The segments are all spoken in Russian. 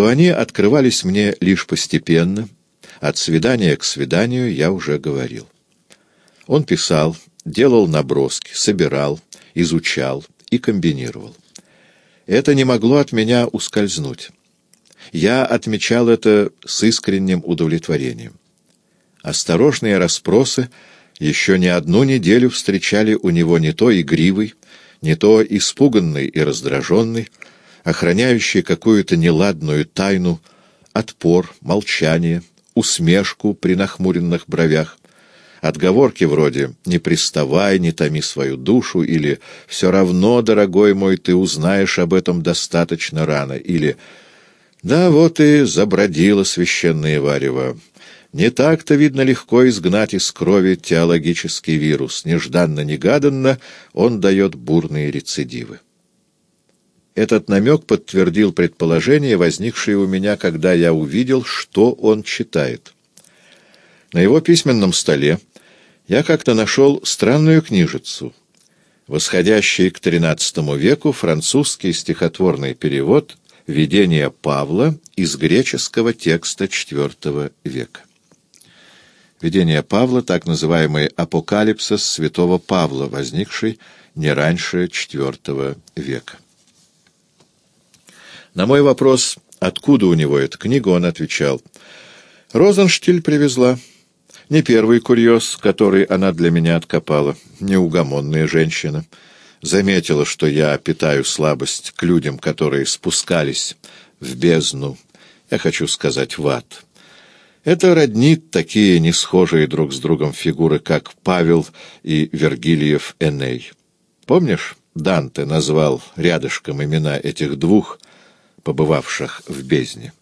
что они открывались мне лишь постепенно, от свидания к свиданию я уже говорил. Он писал, делал наброски, собирал, изучал и комбинировал. Это не могло от меня ускользнуть. Я отмечал это с искренним удовлетворением. Осторожные расспросы еще не одну неделю встречали у него не то игривый, не то испуганный и раздраженный, охраняющий какую-то неладную тайну, отпор, молчание, усмешку при нахмуренных бровях, отговорки вроде «не приставай, не томи свою душу» или «все равно, дорогой мой, ты узнаешь об этом достаточно рано» или «да вот и забродило священное варево». Не так-то, видно, легко изгнать из крови теологический вирус. Нежданно-негаданно он дает бурные рецидивы. Этот намек подтвердил предположение, возникшее у меня, когда я увидел, что он читает. На его письменном столе я как-то нашел странную книжицу, восходящий к XIII веку французский стихотворный перевод «Видение Павла» из греческого текста IV века. Видение Павла, так называемый апокалипсис святого Павла, возникший не раньше IV века. На мой вопрос, откуда у него эта книга, он отвечал, «Розенштиль привезла». Не первый курьез, который она для меня откопала, неугомонная женщина. Заметила, что я питаю слабость к людям, которые спускались в бездну, я хочу сказать, в ад. Это роднит такие несхожие друг с другом фигуры, как Павел и Вергилиев Эней. Помнишь, Данте назвал рядышком имена этих двух, побывавших в бездне?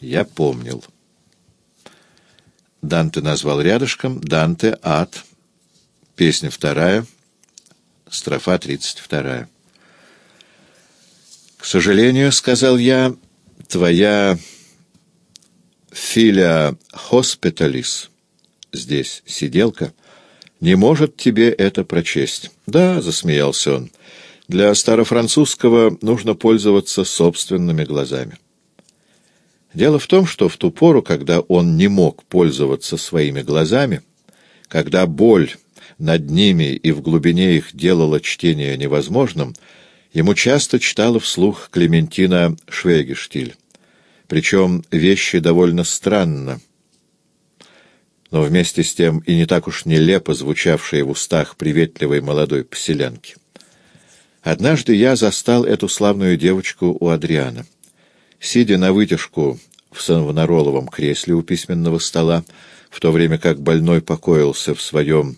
Я помнил. Данте назвал рядышком Данте Ад. Песня вторая, строфа тридцать вторая. «К сожалению, — сказал я, — твоя филя хоспиталис, здесь сиделка, не может тебе это прочесть». «Да, — засмеялся он, — для старофранцузского нужно пользоваться собственными глазами». Дело в том, что в ту пору, когда он не мог пользоваться своими глазами, когда боль над ними и в глубине их делала чтение невозможным, ему часто читала вслух Клементина Швейгештиль. Причем вещи довольно странно, но вместе с тем и не так уж нелепо звучавшие в устах приветливой молодой поселянки. Однажды я застал эту славную девочку у Адриана. Сидя на вытяжку в Савонароловом кресле у письменного стола, в то время как больной покоился в своем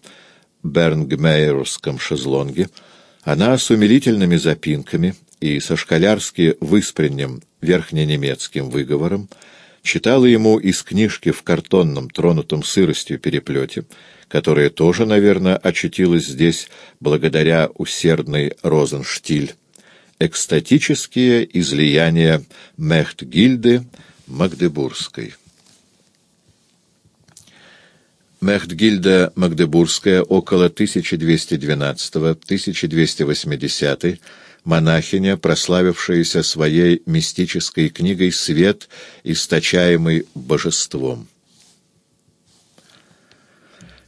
бернгмейерском шезлонге, она с умилительными запинками и со школярски выспренним верхненемецким выговором читала ему из книжки в картонном, тронутом сыростью переплете, которая тоже, наверное, очутилась здесь благодаря усердной Розенштиль, экстатические излияния Мехтгильды Магдебургской. Мехтгильда Магдебургская около 1212-1280 монахиня, прославившаяся своей мистической книгой «Свет, источаемый божеством».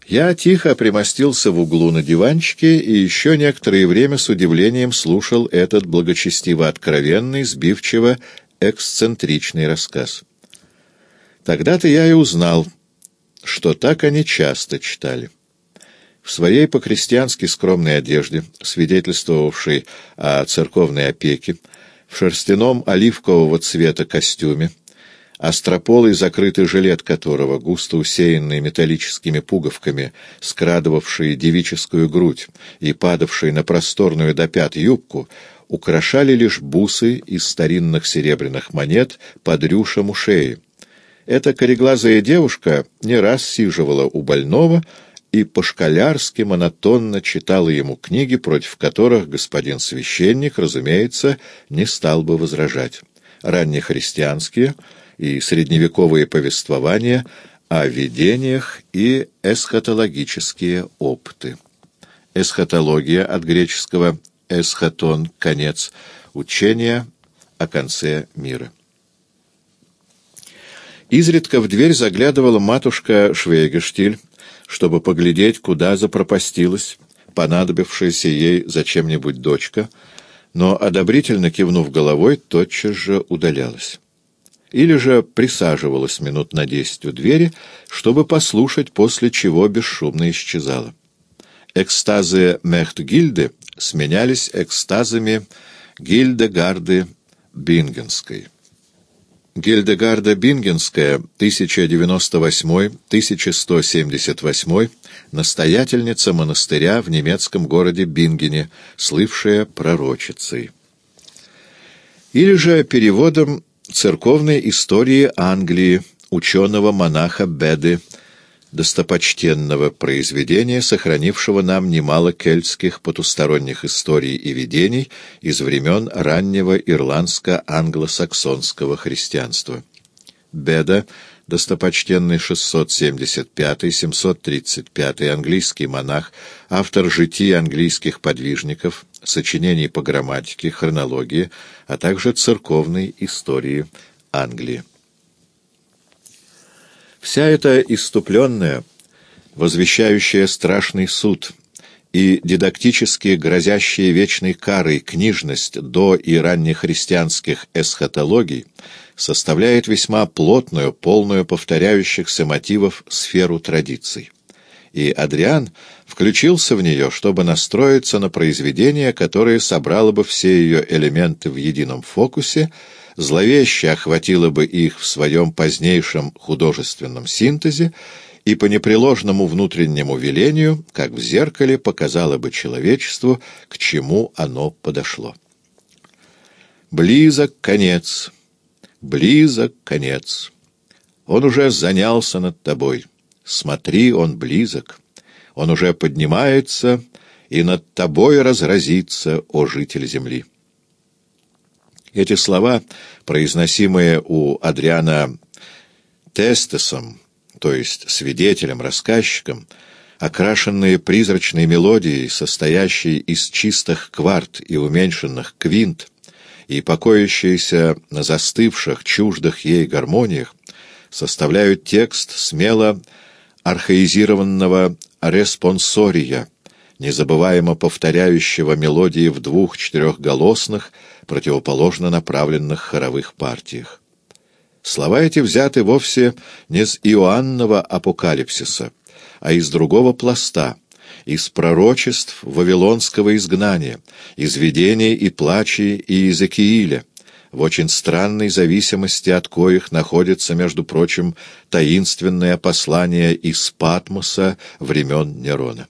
Я тихо примостился в углу на диванчике и еще некоторое время с удивлением слушал этот благочестиво откровенный, сбивчиво эксцентричный рассказ. Тогда-то я и узнал, что так они часто читали. В своей по-крестьянски скромной одежде, свидетельствовавшей о церковной опеке, в шерстяном оливкового цвета костюме, острополый закрытый жилет которого, густо усеянный металлическими пуговками, скрадывавший девическую грудь и падавший на просторную до пят юбку, украшали лишь бусы из старинных серебряных монет под рюшем у шеи. Эта кореглазая девушка не раз сиживала у больного и по-школярски монотонно читала ему книги, против которых господин священник, разумеется, не стал бы возражать. Раннехристианские — и средневековые повествования о видениях и эсхатологические опыты. Эсхатология от греческого «эсхатон» — конец, учение о конце мира. Изредка в дверь заглядывала матушка Швейгештиль, чтобы поглядеть, куда запропастилась понадобившаяся ей зачем-нибудь дочка, но, одобрительно кивнув головой, тотчас же удалялась. Или же присаживалась минут на десять у двери, чтобы послушать, после чего бесшумно исчезала. Экстазы Мехт-Гильды сменялись экстазами Гильдегарды Бингенской. Гильдегарда Бингенская, 1098-1178, настоятельница монастыря в немецком городе Бингене, слывшая пророчицей. Или же переводом церковной истории Англии ученого-монаха Беды достопочтенного произведения, сохранившего нам немало кельтских потусторонних историй и видений из времен раннего ирландско-англосаксонского христианства. Беда, достопочтенный 675-735 английский монах, автор житий английских подвижников, сочинений по грамматике, хронологии, а также церковной истории Англии. Вся эта иступленная, возвещающая страшный суд и дидактически грозящая вечной карой книжность до и раннехристианских эсхатологий составляет весьма плотную, полную повторяющихся мотивов сферу традиций. И Адриан включился в нее, чтобы настроиться на произведение, которое собрало бы все ее элементы в едином фокусе, зловеще охватила бы их в своем позднейшем художественном синтезе и по непреложному внутреннему велению, как в зеркале, показала бы человечеству, к чему оно подошло. Близок конец, близок конец. Он уже занялся над тобой. Смотри, он близок. Он уже поднимается и над тобой разразится, о житель земли. Эти слова, произносимые у Адриана Тестесом, то есть свидетелем, рассказчиком, окрашенные призрачной мелодией, состоящей из чистых кварт и уменьшенных квинт, и покоящиеся на застывших, чуждых ей гармониях, составляют текст смело архаизированного респонсория, незабываемо повторяющего мелодии в двух четырехголосных, противоположно направленных хоровых партиях. Слова эти взяты вовсе не из Иоаннова апокалипсиса, а из другого пласта, из пророчеств вавилонского изгнания, из видений и плачей и Иезекииля, в очень странной зависимости от коих находится, между прочим, таинственное послание из Патмоса времен Нерона.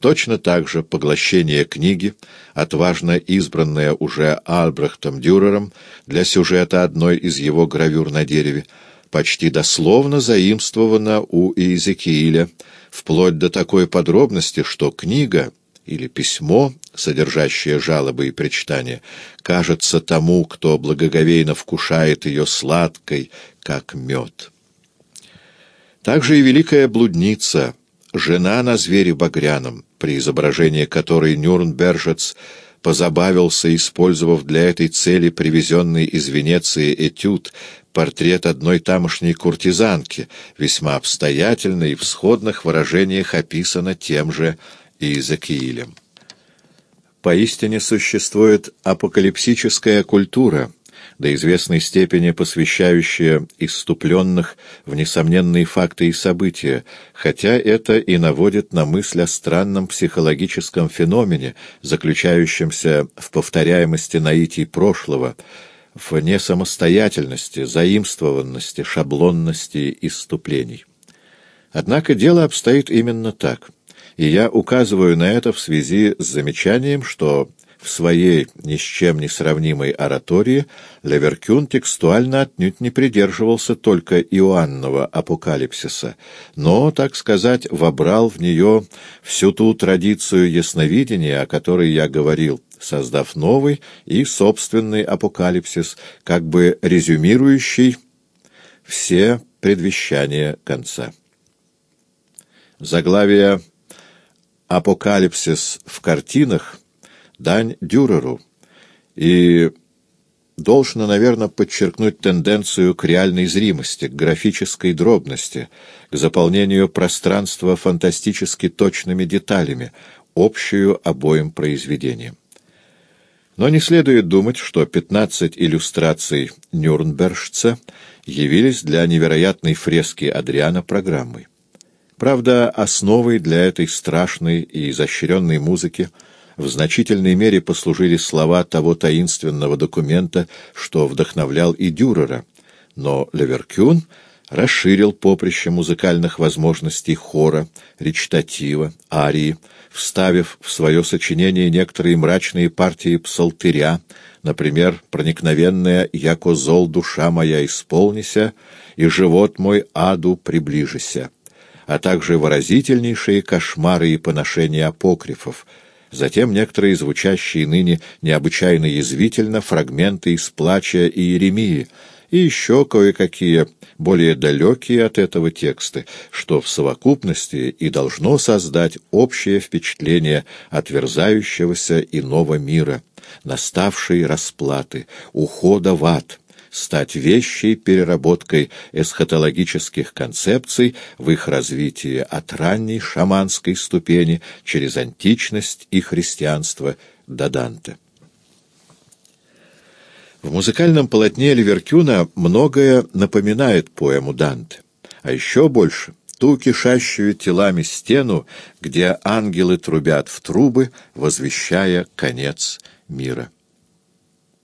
Точно так же поглощение книги, отважно избранное уже Альбрехтом Дюрером для сюжета одной из его гравюр на дереве, почти дословно заимствовано у Иезекииля, вплоть до такой подробности, что книга или письмо, содержащее жалобы и причитания, кажется тому, кто благоговейно вкушает ее сладкой, как мед. Также и великая блудница — жена на звере багряном, при изображении которой Нюрнбержец позабавился, использовав для этой цели привезенный из Венеции этюд, портрет одной тамошней куртизанки, весьма обстоятельно и в сходных выражениях описано тем же Иезекиилем. Поистине существует апокалипсическая культура — до известной степени посвящающая иступленных в несомненные факты и события, хотя это и наводит на мысль о странном психологическом феномене, заключающемся в повторяемости наитий прошлого, в несамостоятельности, заимствованности, шаблонности иступлений. Однако дело обстоит именно так, и я указываю на это в связи с замечанием, что в своей ни с чем не сравнимой оратории Леверкюн текстуально отнюдь не придерживался только Иоаннова апокалипсиса, но, так сказать, вобрал в нее всю ту традицию ясновидения, о которой я говорил, создав новый и собственный апокалипсис, как бы резюмирующий все предвещания конца. Заглавие «Апокалипсис в картинах» дань Дюреру, и должно, наверное, подчеркнуть тенденцию к реальной зримости, к графической дробности, к заполнению пространства фантастически точными деталями, общую обоим произведениям. Но не следует думать, что 15 иллюстраций Нюрнбержца явились для невероятной фрески Адриана программой. Правда, основой для этой страшной и изощренной музыки в значительной мере послужили слова того таинственного документа, что вдохновлял и Дюрера, но Леверкюн расширил поприще музыкальных возможностей хора, речитатива, арии, вставив в свое сочинение некоторые мрачные партии псалтыря, например, проникновенная «Яко зол душа моя исполнися, и живот мой аду приближися», а также выразительнейшие кошмары и поношения апокрифов, затем некоторые звучащие ныне необычайно язвительно фрагменты из плача Иеремии, и еще кое-какие более далекие от этого текста, что в совокупности и должно создать общее впечатление отверзающегося иного мира, наставшей расплаты, ухода в ад, стать вещей переработкой эсхатологических концепций в их развитии от ранней шаманской ступени через античность и христианство до Данте. В музыкальном полотне Ливеркюна многое напоминает поэму Данте, а еще больше — ту кишащую телами стену, где ангелы трубят в трубы, возвещая конец мира.